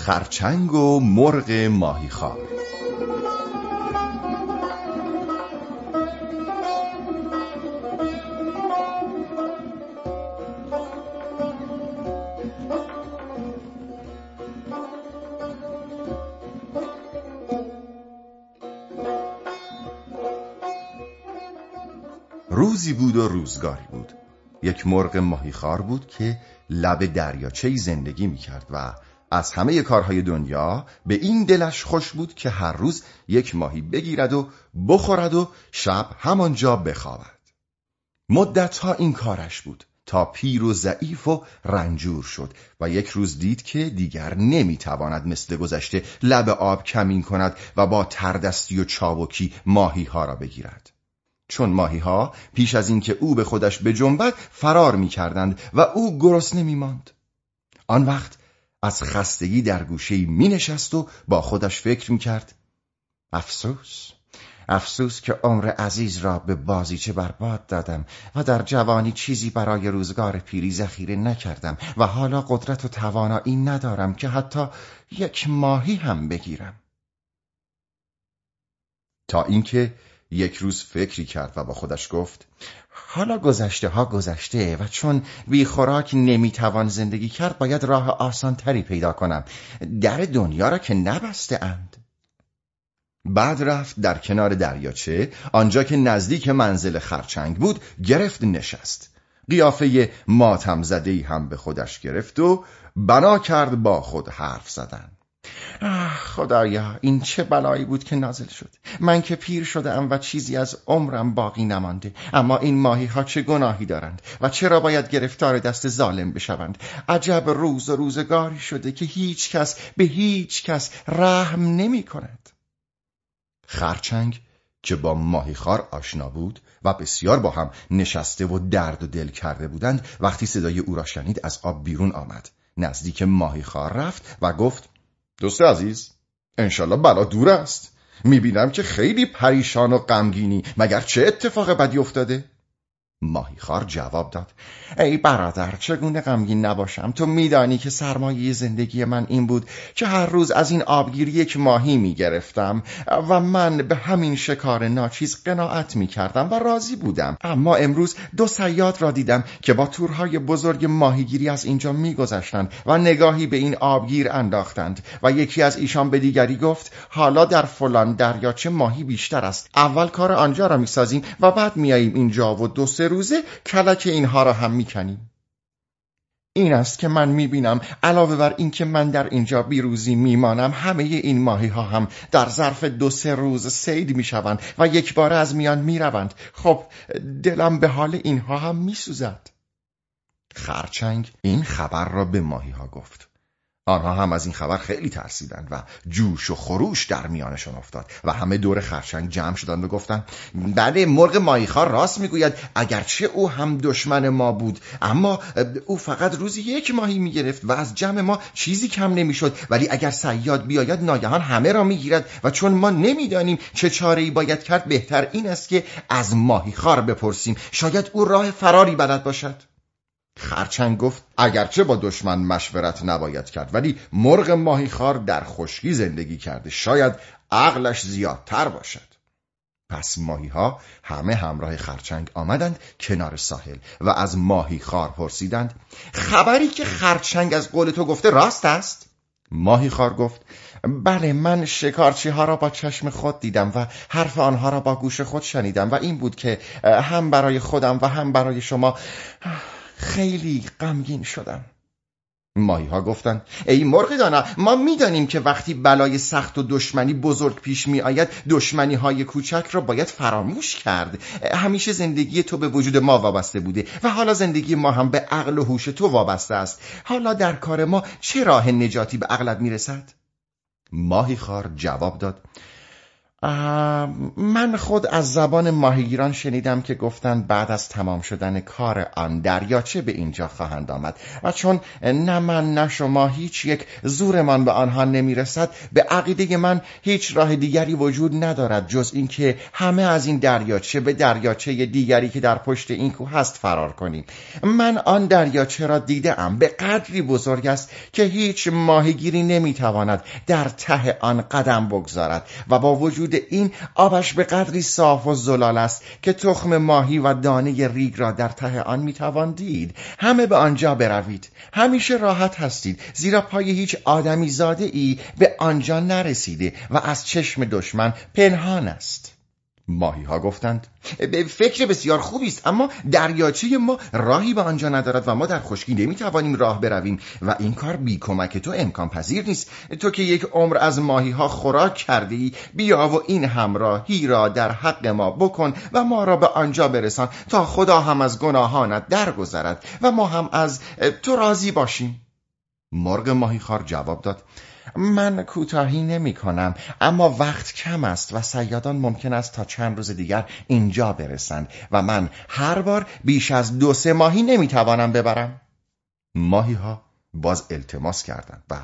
خرچنگ و مرغ ماهیخوار. روزی بود و روزگاری بود. یک مرغ ماهیخوار بود که لب دریاچه زندگی می کرد و از همه کارهای دنیا به این دلش خوش بود که هر روز یک ماهی بگیرد و بخورد و شب همانجا بخوابد. مدتها این کارش بود تا پیر و ضعیف و رنجور شد و یک روز دید که دیگر نمی‌تواند مثل گذشته لب آب کمین کند و با تردستی و چابکی ماهی ها را بگیرد. چون ماهی ها پیش از اینکه او به خودش بجنبد فرار می‌کردند و او گرسنه میماند. آن وقت از خستگی در گوشه می نشست و با خودش فکر می کرد افسوس افسوس که عمر عزیز را به بازیچه برباد دادم و در جوانی چیزی برای روزگار پیری ذخیره نکردم و حالا قدرت و توانایی ندارم که حتی یک ماهی هم بگیرم. تا اینکه یک روز فکری کرد و با خودش گفت حالا گذشته ها گذشته و چون بی خوراک نمی‌توان زندگی کرد باید راه آسان تری پیدا کنم. در دنیا را که نبسته اند بعد رفت در کنار دریاچه آنجا که نزدیک منزل خرچنگ بود گرفت نشست. قیافه ماتم زده هم به خودش گرفت و بنا کرد با خود حرف زدن. خدایا این چه بلایی بود که نازل شد. من که پیر شدم و چیزی از عمرم باقی نمانده. اما این ماهی ها چه گناهی دارند و چرا باید گرفتار دست ظالم بشوند؟ عجب روز و روزگاری شده که هیچ کس به هیچ کس رحم نمی کند. خرچنگ که با ماهیخوار آشنا بود و بسیار با هم نشسته و درد و دل کرده بودند وقتی صدای او را شنید از آب بیرون آمد. نزدیک ماهیخوار رفت و گفت دوست عزیز انشالله بلا دور است می‌بینم که خیلی پریشان و غمگینی مگر چه اتفاق بدی افتاده؟ ماهیخوار جواب داد. ای برادر چگونه غمگین نباشم؟ تو میدانی که سرمایه زندگی من این بود که هر روز از این آبگیری یک ماهی می‌گرفتم و من به همین شکار ناچیز قناعت می‌کردم و راضی بودم. اما امروز دو سیاد را دیدم که با تورهای بزرگ ماهیگیری از اینجا میگذشتند و نگاهی به این آبگیر انداختند و یکی از ایشان به دیگری گفت حالا در فلان دریاچه ماهی بیشتر است؟ اول کار آنجا را می‌سازیم و بعد میاییم اینجا و دو سه روزه کلک اینها را هم می‌کنیم این است که من می‌بینم علاوه بر اینکه من در اینجا بیروزی میمانم همه این ماهی ها هم در ظرف دو سه روز سید می‌شوند و یک بار از میان می‌روند. خب دلم به حال اینها هم میسوزد. خرچنگ این خبر را به ماهی ها گفت. آنها هم از این خبر خیلی ترسیدند و جوش و خروش در میانشان افتاد و همه دور خرچنگ جمع شدند و گفتند بله مرغ ماهیخوار راست می‌گوید اگرچه او هم دشمن ما بود اما او فقط روزی یک ماهی می‌گرفت و از جمع ما چیزی کم نمی‌شد ولی اگر سیاد بیاید ناگهان همه را می‌گیرد و چون ما نمی‌دانیم چه چاره ای باید کرد بهتر این است که از ماهیخوار بپرسیم شاید او راه فراری بلد باشد. خرچنگ گفت اگرچه با دشمن مشورت نباید کرد ولی مرغ ماهیخوار در خشکی زندگی کرده شاید عقلش زیادتر باشد پس ماهی ها همه همراه خرچنگ آمدند کنار ساحل و از ماهیخوار پرسیدند خبری که خرچنگ از قول تو گفته راست است؟ ماهیخوار گفت بله من شکارچی ها را با چشم خود دیدم و حرف آنها را با گوش خود شنیدم و این بود که هم برای خودم و هم برای شما خیلی غمگین شدم. ماهی ها گفتن ای مرغ دانا ما می‌دانیم که وقتی بلای سخت و دشمنی بزرگ پیش می آید دشمنی های کوچک را باید فراموش کرد. همیشه زندگی تو به وجود ما وابسته بوده و حالا زندگی ما هم به عقل و هوش تو وابسته است. حالا در کار ما چه راه نجاتی به عقلت می‌رسد؟ ماهی خار جواب داد من خود از زبان ماهیگیران شنیدم که گفتند بعد از تمام شدن کار آن دریاچه به اینجا خواهند آمد. و چون نه من نه شما هیچ یک زورمان به آنها نمی‌رسد به عقیده من هیچ راه دیگری وجود ندارد جز اینکه همه از این دریاچه به دریاچه دیگری که در پشت این کوه هست فرار کنیم. من آن دریاچه را دیده ام به قدری بزرگ است که هیچ ماهیگیری نمی‌تواند در ته آن قدم بگذارد و با وجود این آبش به قدری صاف و زلال است که تخم ماهی و دانه ریگ را در ته آن می‌توان دید. همه به آنجا بروید. همیشه راحت هستید. زیرا پای هیچ آدمی زاده ای به آنجا نرسیده و از چشم دشمن پنهان است. ماهی ها گفتند. به فکر بسیار خوبی است اما دریاچه ما راهی به آنجا ندارد و ما در خشکی نمی‌توانیم راه برویم و این کار بی کمک تو امکان پذیر نیست. تو که یک عمر از ماهی ها خوراک کرده ای بیا و این همراهی را در حق ما بکن و ما را به آنجا برسان تا خدا هم از گناهانت درگذرد و ما هم از تو راضی باشیم. مرغ ماهیخوار جواب داد. من کوتاهی نمی کنم اما وقت کم است و سیادان ممکن است تا چند روز دیگر اینجا برسند و من هر بار بیش از دو سه ماهی نمی توانم ببرم. ماهی ها باز التماس کردند و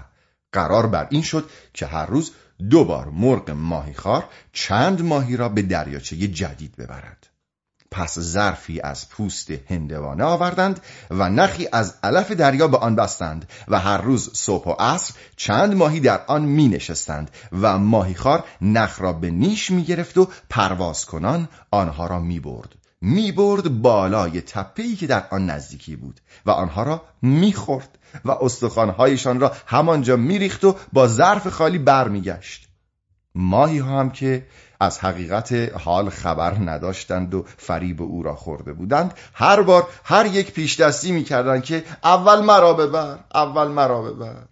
قرار بر این شد که هر روز دو بار مرغ ماهیخوار چند ماهی را به دریاچه جدید ببرد. پس ظرفی از پوست هندوانه آوردند و نخی از علف دریا به آن بستند و هر روز صبح و عصر چند ماهی در آن می نشستند و ماهیخوار نخ را به نیش می گرفت و پرواز کنان آنها را می برد می برد بالای تپهی که در آن نزدیکی بود و آنها را می خورد و استخوانهایشان را همانجا می ریخت و با ظرف خالی برمیگشت. ماهی ها هم که از حقیقت حال خبر نداشتند و فریب او را خورده بودند. هر بار هر یک پیش دستی می‌کردند که اول مرا ببر اول مرا ببر.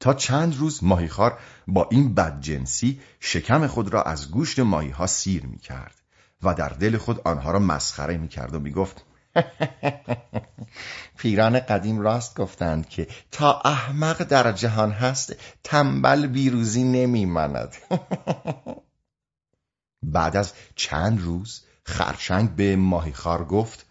تا چند روز ماهیخوار با این بدجنسی شکم خود را از گوشت ماهی ها سیر می کرد و در دل خود آنها را مسخره می کرد و می گفت پیران قدیم راست گفتند که تا احمق در جهان هست تنبل بیروزی نمی ماند بعد از چند روز خرچنگ به ماهیخوار گفت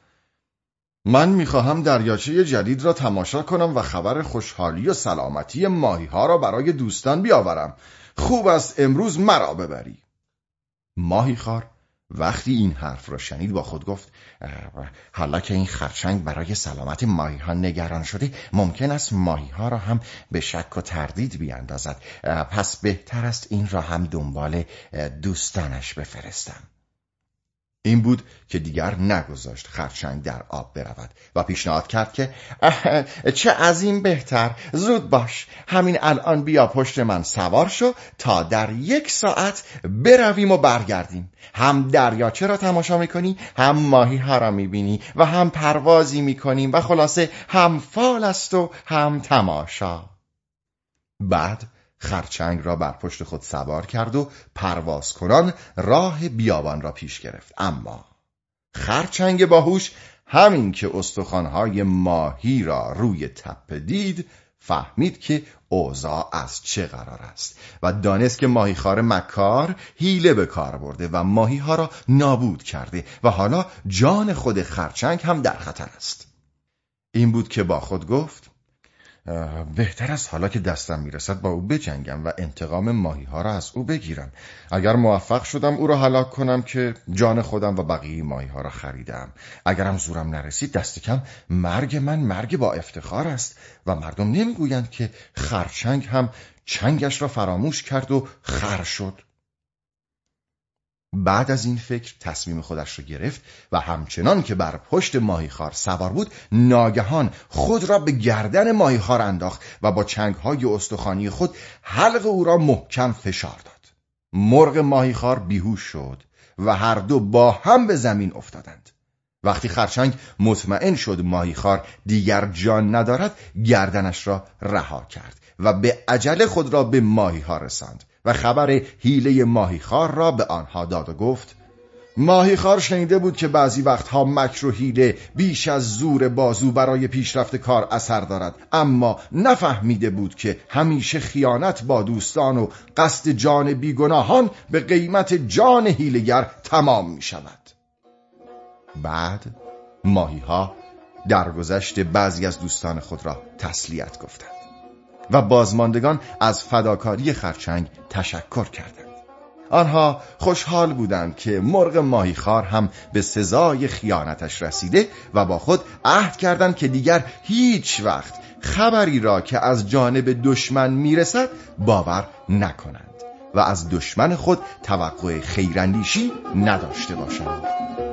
من می‌خواهم دریاچه جدید را تماشا کنم و خبر خوشحالی و سلامتی ماهی ها را برای دوستان بیاورم. خوب است امروز مرا ببری. ماهیخوار وقتی این حرف را شنید با خود گفت حالا که این خرچنگ برای سلامت ماهی ها نگران شده ممکن است ماهی ها را هم به شک و تردید بیاندازد. پس بهتر است این را هم دنبال دوستانش بفرستم. این بود که دیگر نگذاشت خرچنگ در آب برود و پیشنهاد کرد که چه از این بهتر زود باش همین الان بیا پشت من سوار شو تا در یک ساعت برویم و برگردیم. هم دریاچه را تماشا می‌کنی هم ماهی ها را می‌بینی و هم پروازی می‌کنیم و خلاصه هم فال است و هم تماشا. بعد خرچنگ را بر پشت خود سوار کرد و پرواز کنان راه بیابان را پیش گرفت. اما خرچنگ باهوش همین که استخوانهای ماهی را روی تپه دید فهمید که اوضاع از چه قرار است و دانست که ماهیخوار مکار هیله به کار برده و ماهی ها را نابود کرده و حالا جان خود خرچنگ هم در خطر است. این بود که با خود گفت بهتر است حالا که دستم می‌رسد با او بجنگم و انتقام ماهی ها را از او بگیرم. اگر موفق شدم او را هلاک کنم که جان خودم و بقیه ماهی ها را خریدم. اگرم زورم نرسید دست کم مرگ من مرگ با افتخار است و مردم نمی‌گویند که خرچنگ هم چنگش را فراموش کرد و خر شد. بعد از این فکر تصمیم خودش را گرفت و همچنان که بر پشت ماهیخوار سوار بود ناگهان خود را به گردن ماهیخوار انداخت و با چنگهای استخوانی خود حلق او را محکم فشار داد. مرغ ماهیخوار بیهوش شد و هر دو با هم به زمین افتادند. وقتی خرچنگ مطمئن شد ماهیخوار دیگر جان ندارد گردنش را رها کرد و به عجله خود را به ماهی ها رساند. و خبر حیله ماهیخوار را به آنها داد و گفت ماهیخوار شنیده بود که بعضی وقتها مکر و حیله بیش از زور بازو برای پیشرفت کار اثر دارد. اما نفهمیده بود که همیشه خیانت با دوستان و قصد جان بیگناهان به قیمت جان حیلگر تمام می شود بعد ماهی ها درگذشت بعضی از دوستان خود را تسلیت گفتند. و بازماندگان از فداکاری خرچنگ تشکر کردند. آنها خوشحال بودند که مرغ ماهیخوار هم به سزای خیانتش رسیده و با خود عهد کردند که دیگر هیچ وقت خبری را که از جانب دشمن می‌رسد باور نکنند و از دشمن خود توقع خیراندیشی نداشته باشند.